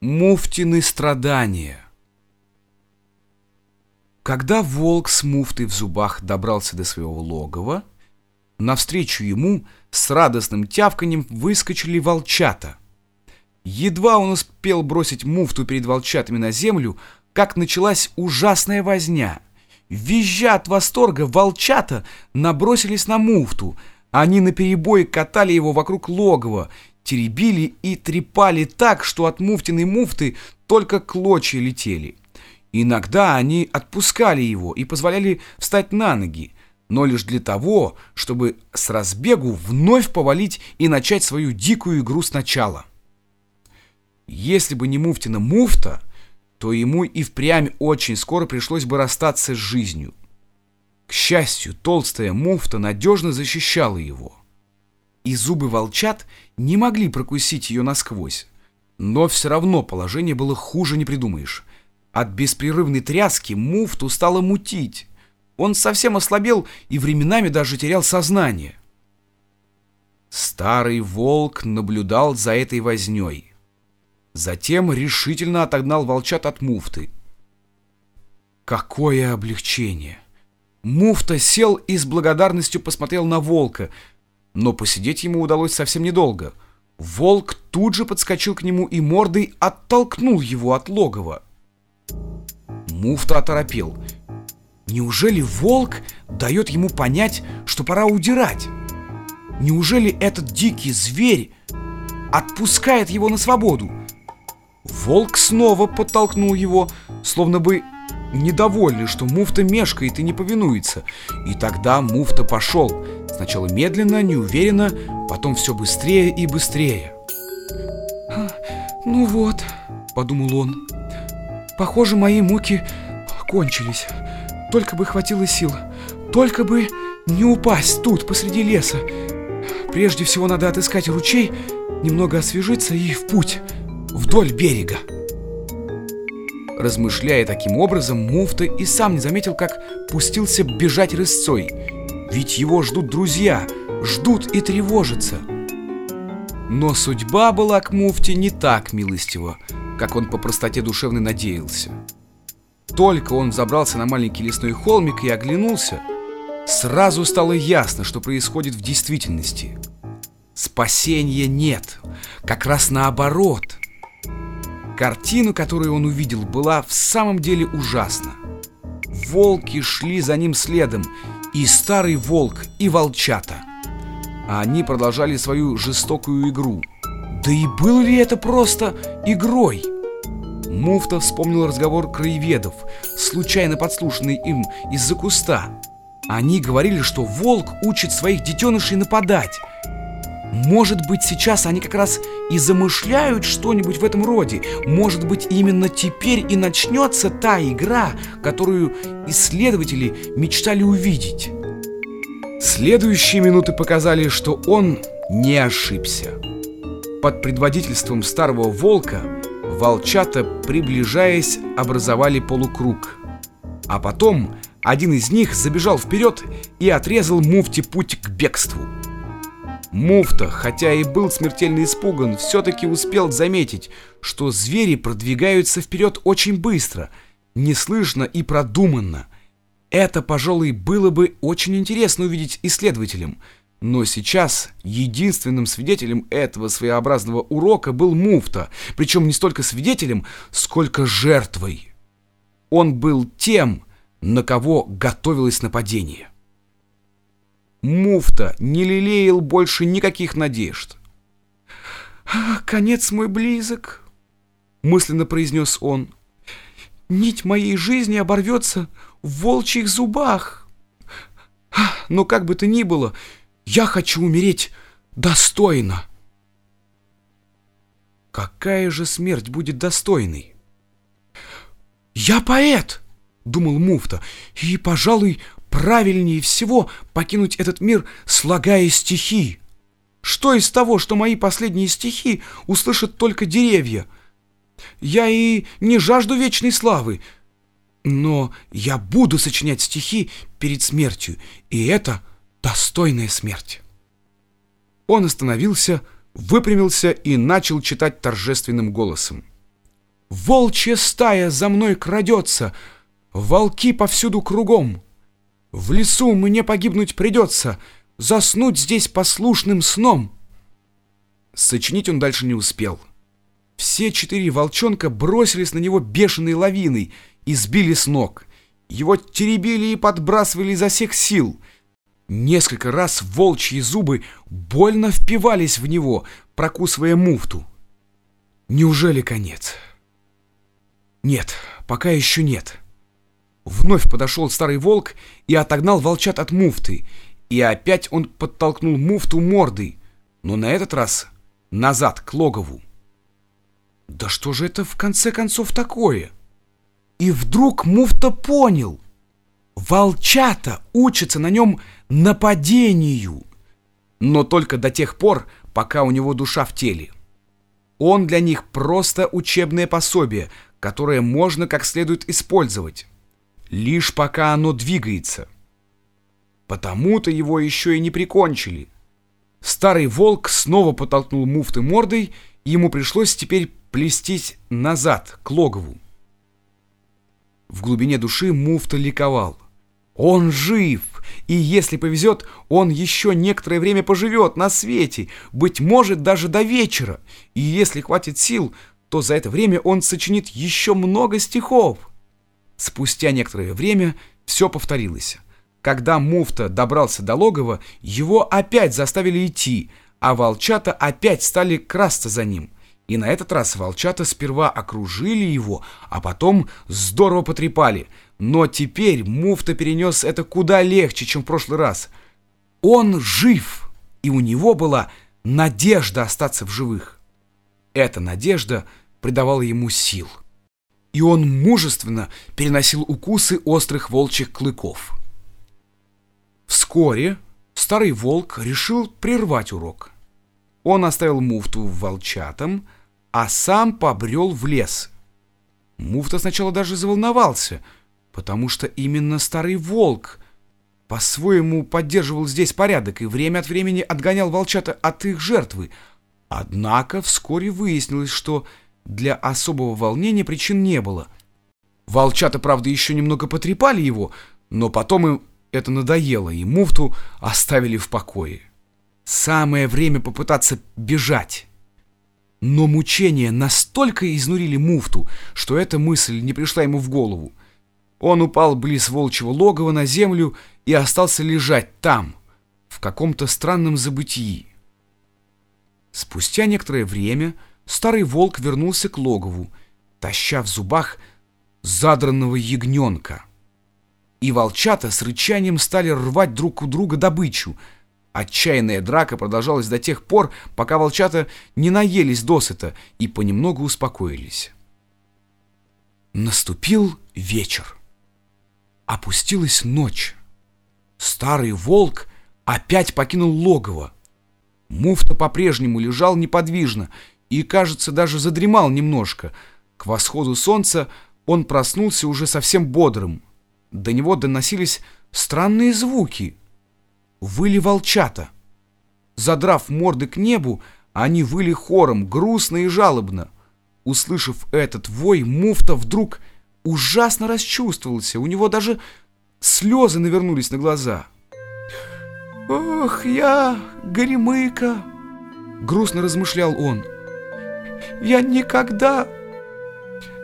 Муфтины страдания Когда волк с муфтой в зубах добрался до своего логова, навстречу ему с радостным тявканьем выскочили волчата. Едва он успел бросить муфту перед волчатами на землю, как началась ужасная возня. Визжа от восторга, волчата набросились на муфту. Они наперебой катали его вокруг логова, теребили и трепали так, что от муфтиной муфты только клочья летели. Иногда они отпускали его и позволяли встать на ноги, но лишь для того, чтобы с разбегу вновь повалить и начать свою дикую игру сначала. Если бы не муфтина муфта, то ему и впрямь очень скоро пришлось бы расстаться с жизнью. К счастью, толстая муфта надежно защищала его и зубы волчат не могли прокусить ее насквозь. Но все равно положение было хуже не придумаешь. От беспрерывной тряски муфту стало мутить. Он совсем ослабел и временами даже терял сознание. Старый волк наблюдал за этой вознёй. Затем решительно отогнал волчат от муфты. Какое облегчение! Муфта сел и с благодарностью посмотрел на волка — но посидеть ему удалось совсем недолго. Волк тут же подскочил к нему и мордой оттолкнул его от логова. Муфта оторопел. Неужели волк дает ему понять, что пора удирать? Неужели этот дикий зверь отпускает его на свободу? Волк снова подтолкнул его, словно бы недовольный, что муфта мешкает и не повинуется. И тогда муфта пошел, Сначала медленно, неуверенно, потом все быстрее и быстрее. «Ну вот», — подумал он, — «похоже, мои муки кончились. Только бы хватило сил, только бы не упасть тут, посреди леса. Прежде всего надо отыскать ручей, немного освежиться и в путь, вдоль берега». Размышляя таким образом, Муфта и сам не заметил, как пустился бежать рысцой — ведь его ждут друзья, ждут и тревожатся. Но судьба была к муфте не так милостива, как он по простоте душевной надеялся. Только он забрался на маленький лесной холмик и оглянулся, сразу стало ясно, что происходит в действительности. Спасения нет, как раз наоборот. Картина, которую он увидел, была в самом деле ужасна. Волки шли за ним следом, и старый волк, и волчата. А они продолжали свою жестокую игру. Да и было ли это просто игрой? Муфта вспомнил разговор краеведов, случайно подслушанный им из-за куста. Они говорили, что волк учит своих детенышей нападать, может быть, сейчас они как раз и замышляют что-нибудь в этом роде. Может быть, именно теперь и начнется та игра, которую исследователи мечтали увидеть. Следующие минуты показали, что он не ошибся. Под предводительством старого волка волчата, приближаясь, образовали полукруг. А потом один из них забежал вперед и отрезал муфте путь к бегству. Муфта, хотя и был смертельно испуган, все-таки успел заметить, что звери продвигаются вперед очень быстро, неслышно и продуманно. Это, пожалуй, было бы очень интересно увидеть исследователям, но сейчас единственным свидетелем этого своеобразного урока был Муфта, причем не столько свидетелем, сколько жертвой. Он был тем, на кого готовилось нападение. Муфта не лелеял больше никаких надежд. «Конец мой близок», — мысленно произнес он. «Нить моей жизни оборвется в волчьих зубах. Но как бы то ни было, я хочу умереть достойно». Какая же смерть будет достойной? «Я поэт!» — думал Муфта. «И, пожалуй, Правильнее всего покинуть этот мир, слагая стихи. Что из того, что мои последние стихи услышат только деревья? Я и не жажду вечной славы, но я буду сочинять стихи перед смертью, и это достойная смерть. Он остановился, выпрямился и начал читать торжественным голосом. Волчья стая за мной крадется, волки повсюду кругом. В лесу мне погибнуть придется, заснуть здесь послушным сном. Сочинить он дальше не успел. Все четыре волчонка бросились на него бешеной лавиной и сбили с ног. Его теребили и подбрасывали изо всех сил. Несколько раз волчьи зубы больно впивались в него, прокусывая муфту. Неужели конец? Нет, пока еще нет. Вновь подошел старый волк и отогнал волчат от муфты. И опять он подтолкнул муфту мордой, но на этот раз назад, к логову. Да что же это в конце концов такое? И вдруг муфта понял. Волчата учатся на нем нападению. Но только до тех пор, пока у него душа в теле. Он для них просто учебное пособие, которое можно как следует использовать. Лишь пока оно двигается. Потому-то его еще и не прикончили. Старый волк снова потолкнул муфты мордой, и ему пришлось теперь плестись назад, к логову. В глубине души муфта ликовал. Он жив, и если повезет, он еще некоторое время поживет на свете, быть может, даже до вечера. И если хватит сил, то за это время он сочинит еще много стихов. Спустя некоторое время все повторилось. Когда муфта добрался до логова, его опять заставили идти, а волчата опять стали красться за ним. И на этот раз волчата сперва окружили его, а потом здорово потрепали. Но теперь муфта перенес это куда легче, чем в прошлый раз. Он жив, и у него была надежда остаться в живых. Эта надежда придавала ему сил. И он мужественно переносил укусы острых волчьих клыков. Вскоре старый волк решил прервать урок. Он оставил муфту волчатам, а сам побрел в лес. Муфта сначала даже заволновался, потому что именно старый волк по-своему поддерживал здесь порядок и время от времени отгонял волчата от их жертвы. Однако вскоре выяснилось, что для особого волнения причин не было. Волчата, правда, еще немного потрепали его, но потом им это надоело, и муфту оставили в покое. Самое время попытаться бежать. Но мучения настолько изнурили муфту, что эта мысль не пришла ему в голову. Он упал близ волчьего логова на землю и остался лежать там, в каком-то странном забытии. Спустя некоторое время старый волк вернулся к логову, таща в зубах задранного ягненка. И волчата с рычанием стали рвать друг у друга добычу — Отчаянная драка продолжалась до тех пор, пока волчата не наелись досыта и понемногу успокоились. Наступил вечер. Опустилась ночь. Старый волк опять покинул логово. Муфта по-прежнему лежал неподвижно и, кажется, даже задремал немножко. К восходу солнца он проснулся уже совсем бодрым. До него доносились странные звуки — выли волчата. Задрав морды к небу, они выли хором, грустно и жалобно. Услышав этот вой, муфта вдруг ужасно расчувствовался. У него даже слезы навернулись на глаза. «Ох, я горемыка!» — грустно размышлял он. «Я никогда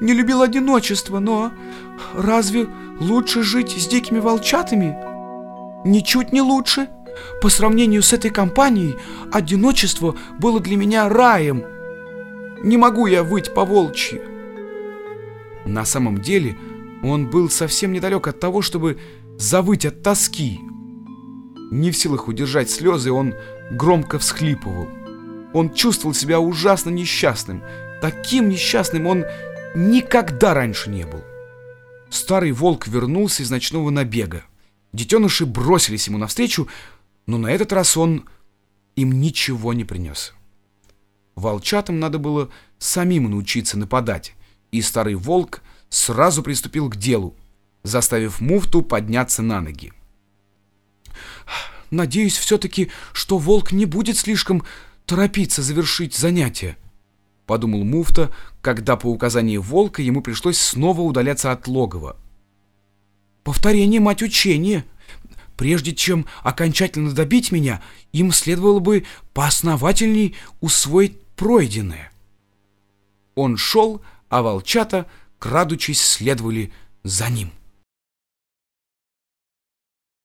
не любил одиночество, но разве лучше жить с дикими волчатами?» Ничуть не лучше. По сравнению с этой компанией, одиночество было для меня раем. Не могу я выть по волчьи. На самом деле, он был совсем недалек от того, чтобы завыть от тоски. Не в силах удержать слезы, он громко всхлипывал. Он чувствовал себя ужасно несчастным. Таким несчастным он никогда раньше не был. Старый волк вернулся из ночного набега. Детеныши бросились ему навстречу, но на этот раз он им ничего не принес. Волчатам надо было самим научиться нападать, и старый волк сразу приступил к делу, заставив муфту подняться на ноги. «Надеюсь все-таки, что волк не будет слишком торопиться завершить занятие», подумал муфта, когда по указанию волка ему пришлось снова удаляться от логова. Повторение, мать учения. Прежде чем окончательно добить меня, им следовало бы поосновательней усвоить пройденное. Он шел, а волчата, крадучись, следовали за ним.